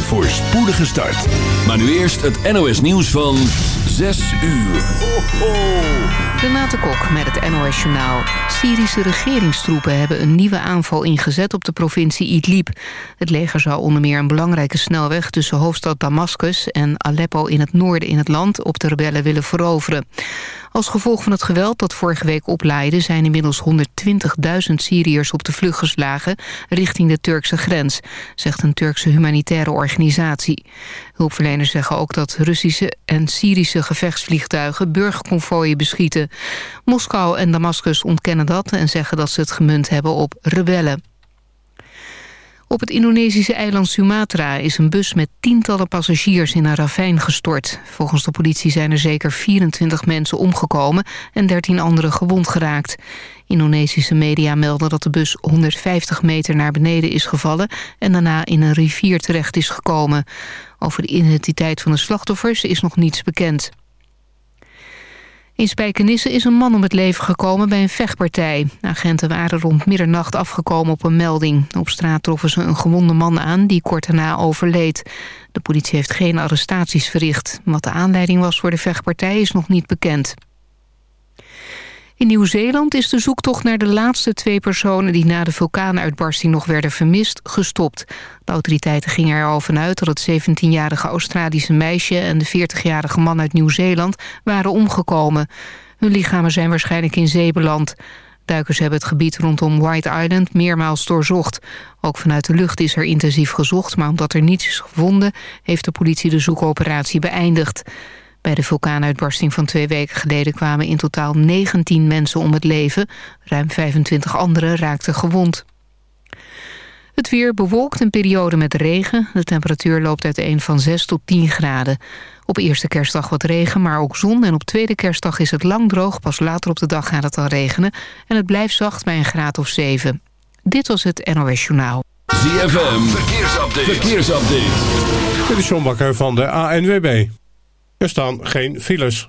Een voorspoedige start. Maar nu eerst het NOS nieuws van 6 uur. Ho, ho. Renate Kok met het NOS Journaal. Syrische regeringstroepen hebben een nieuwe aanval ingezet op de provincie Idlib. Het leger zou onder meer een belangrijke snelweg tussen hoofdstad Damascus en Aleppo in het noorden in het land op de rebellen willen veroveren. Als gevolg van het geweld dat vorige week oplaaide... zijn inmiddels 120.000 Syriërs op de vlucht geslagen... richting de Turkse grens, zegt een Turkse humanitaire organisatie. Hulpverleners zeggen ook dat Russische en Syrische gevechtsvliegtuigen... burgerconvooien beschieten. Moskou en Damascus ontkennen dat en zeggen dat ze het gemunt hebben op rebellen. Op het Indonesische eiland Sumatra is een bus met tientallen passagiers in een ravijn gestort. Volgens de politie zijn er zeker 24 mensen omgekomen en 13 anderen gewond geraakt. Indonesische media melden dat de bus 150 meter naar beneden is gevallen en daarna in een rivier terecht is gekomen. Over de identiteit van de slachtoffers is nog niets bekend. In Spijkenisse is een man om het leven gekomen bij een vechtpartij. Agenten waren rond middernacht afgekomen op een melding. Op straat troffen ze een gewonde man aan die kort daarna overleed. De politie heeft geen arrestaties verricht. Wat de aanleiding was voor de vechtpartij is nog niet bekend. In Nieuw-Zeeland is de zoektocht naar de laatste twee personen... die na de vulkaanuitbarsting nog werden vermist, gestopt. De autoriteiten gingen er al vanuit dat het 17-jarige Australische meisje... en de 40-jarige man uit Nieuw-Zeeland waren omgekomen. Hun lichamen zijn waarschijnlijk in zee beland. Duikers hebben het gebied rondom White Island meermaals doorzocht. Ook vanuit de lucht is er intensief gezocht... maar omdat er niets is gevonden, heeft de politie de zoekoperatie beëindigd. Bij de vulkaanuitbarsting van twee weken geleden kwamen in totaal 19 mensen om het leven. Ruim 25 anderen raakten gewond. Het weer bewolkt een periode met regen. De temperatuur loopt uiteen van 6 tot 10 graden. Op eerste kerstdag wat regen, maar ook zon. En op tweede kerstdag is het lang droog. Pas later op de dag gaat het al regenen. En het blijft zacht bij een graad of 7. Dit was het NOS Journaal. ZFM, verkeersupdate. verkeersupdate. Dit is John Bakker van de ANWB. Er staan geen files.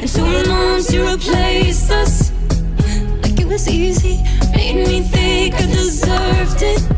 And two months to replace us. Like it was easy, made me think I deserved it.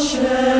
Hashem.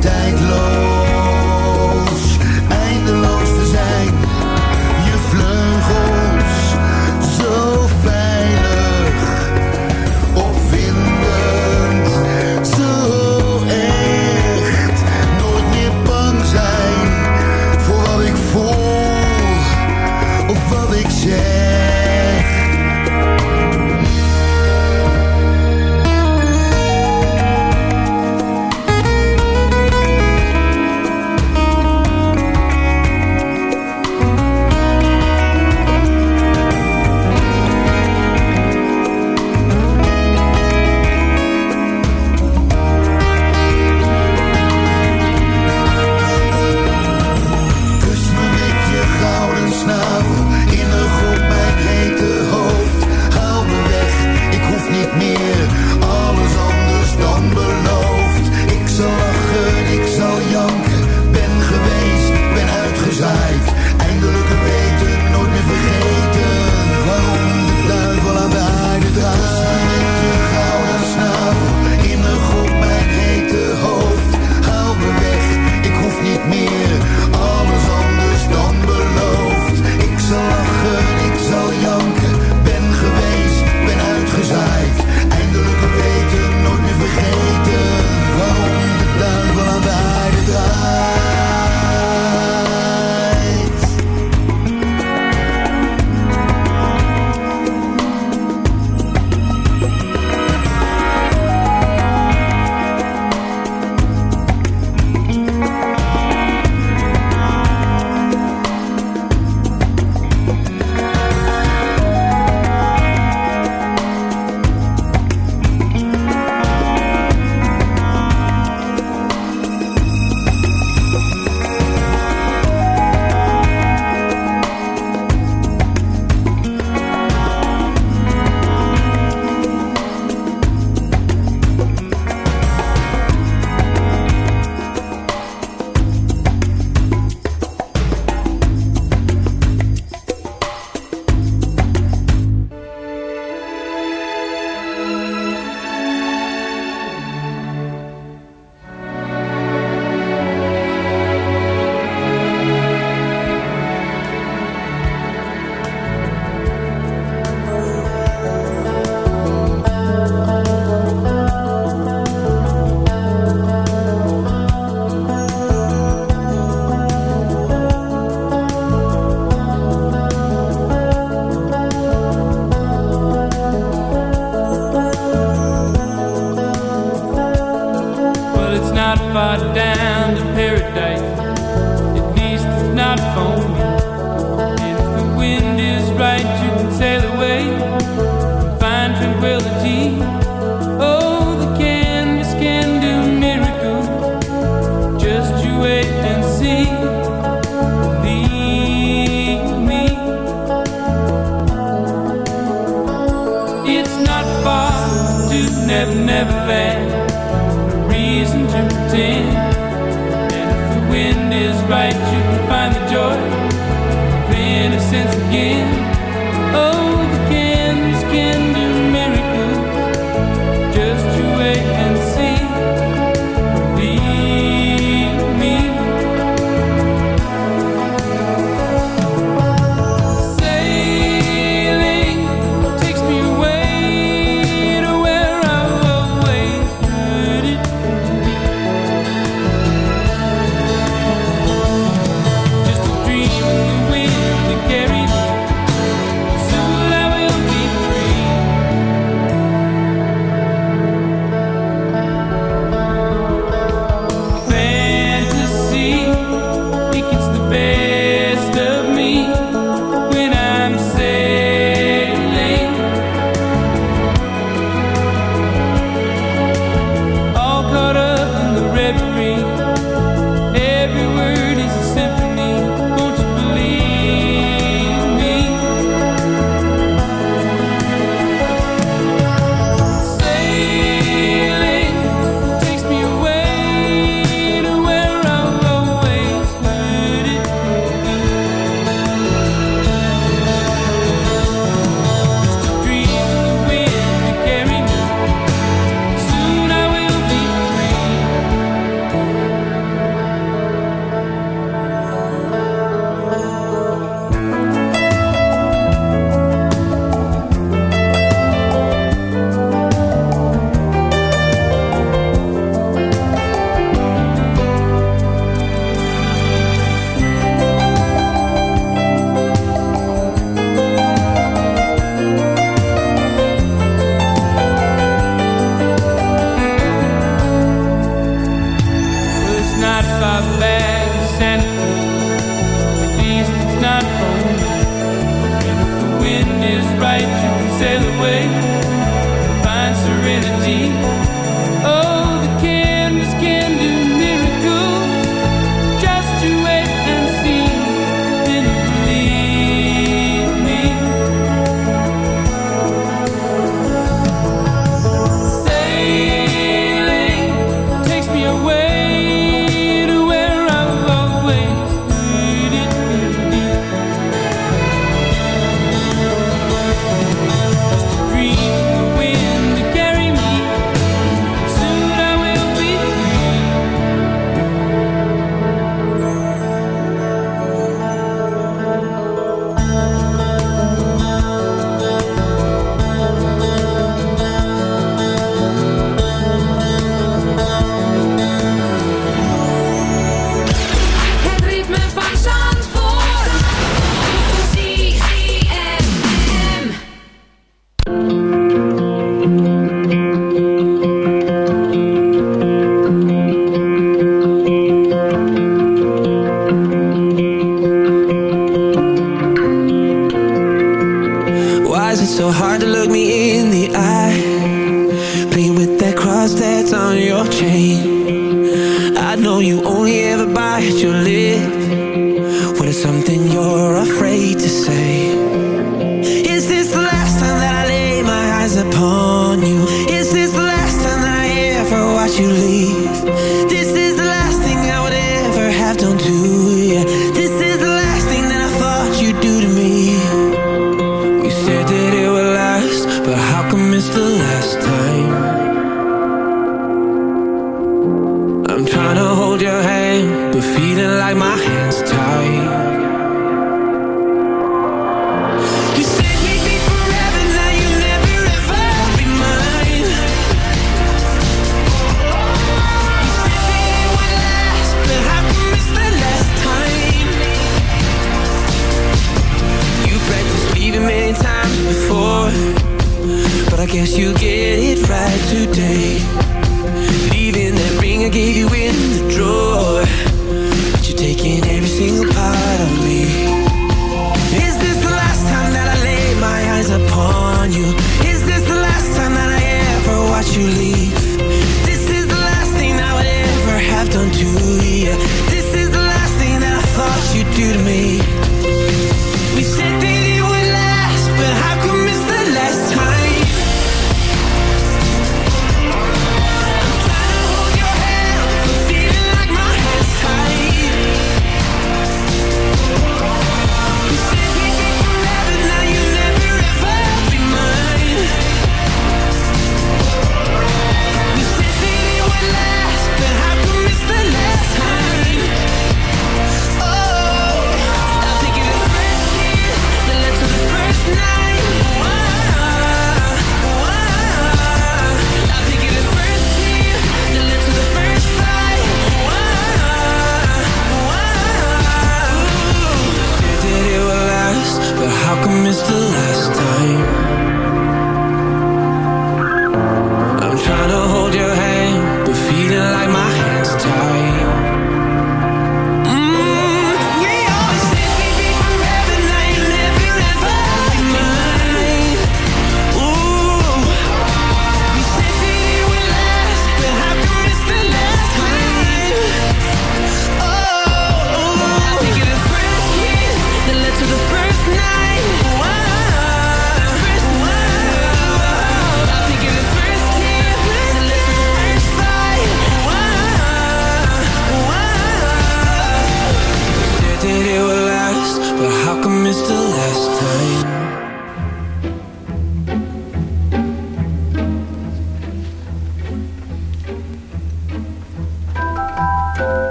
tijdloos,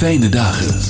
fijne dagen.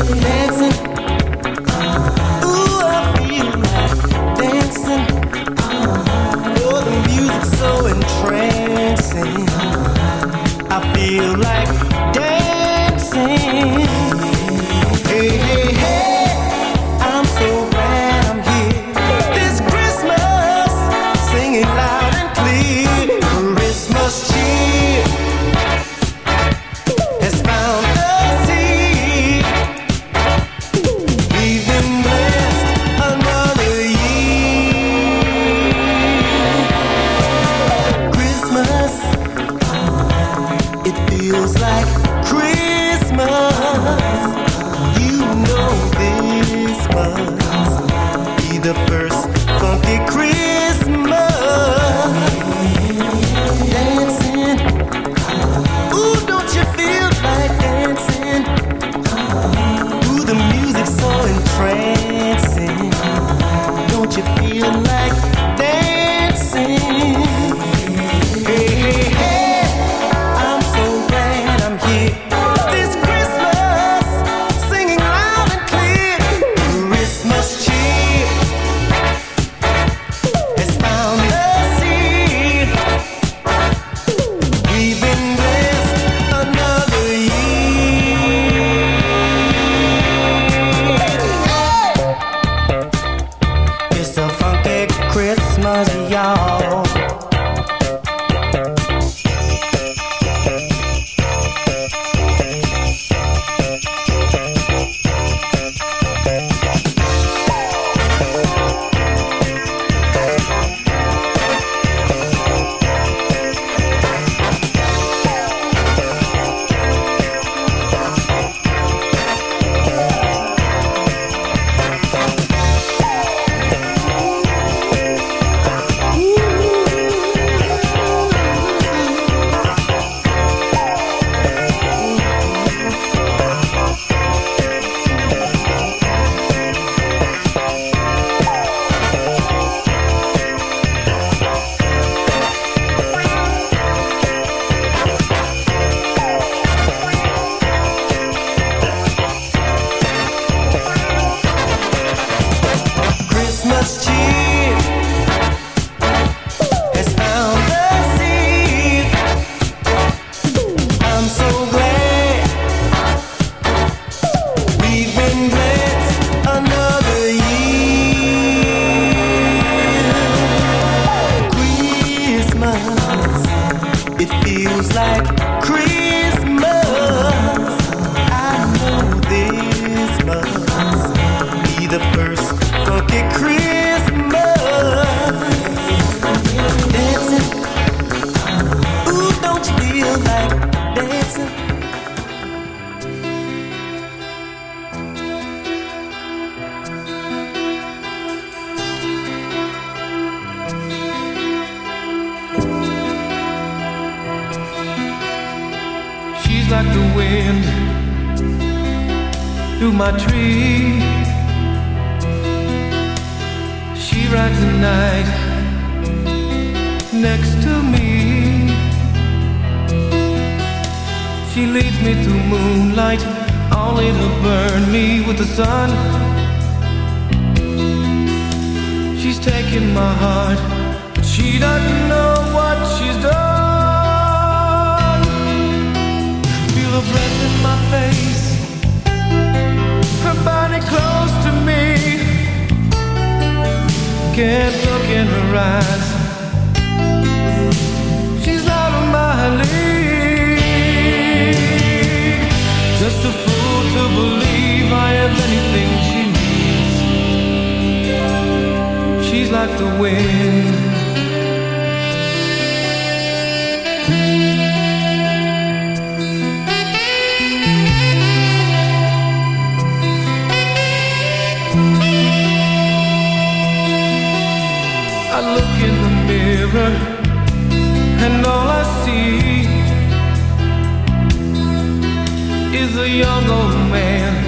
I'll. burn me with the sun. She's taken my heart, but she doesn't know what she's done. Feel her breath in my face, her body close to me. Can't look in her eyes. She's out of my league. Just a of anything she needs. She's like the wind. I look in the mirror and all I see is a young old man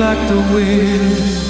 like the wind.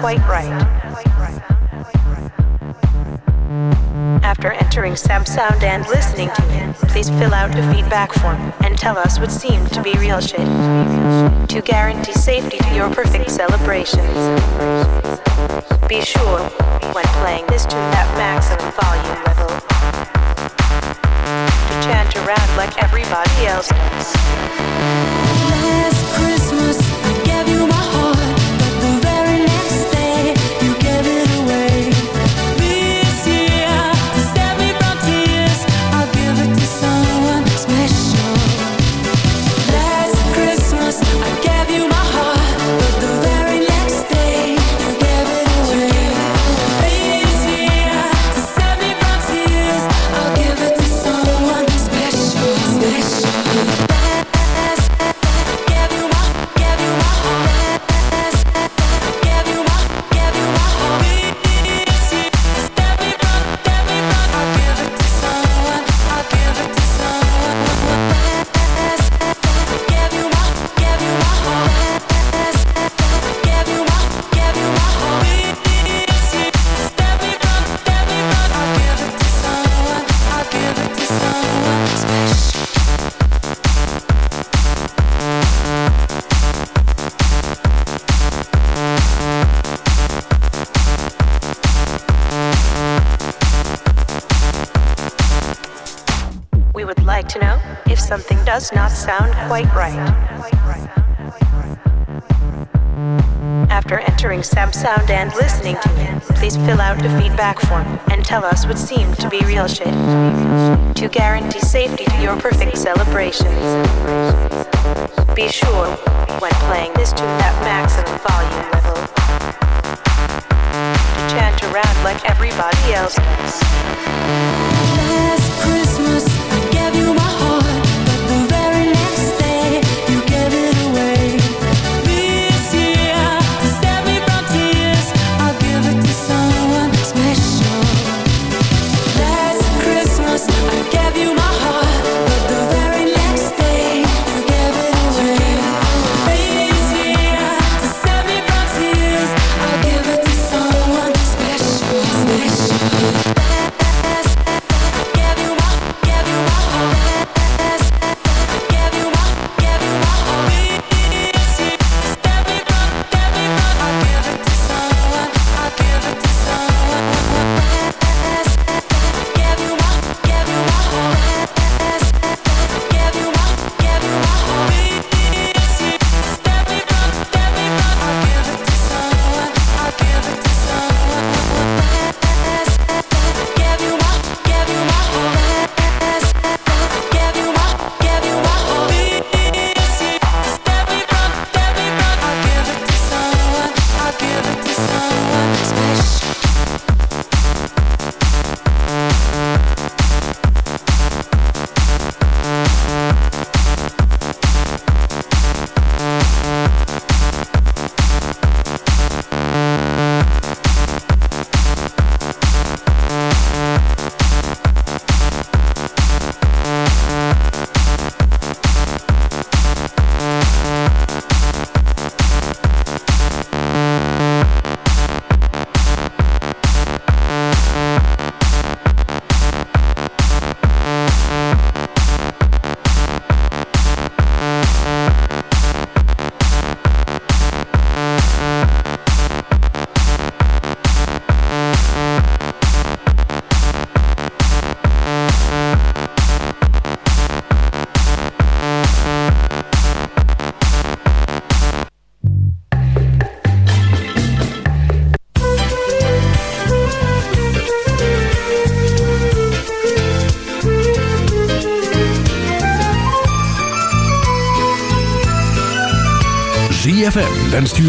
quite right. After entering Samsound and listening to it, please fill out a feedback form and tell us what seemed to be real shit to guarantee safety to your perfect celebrations. Be sure, when playing this to that maximum volume level, to chant around like everybody else does. sound quite right. After entering Samsound and listening to it, please fill out a feedback form and tell us what seemed to be real shit to guarantee safety to your perfect celebrations, Be sure, when playing this to that maximum volume level, to chant around like everybody else does.